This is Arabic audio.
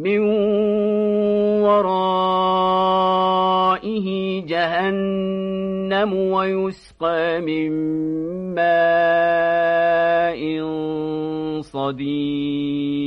من ورائه جهنم ويسقى من ماء صديد.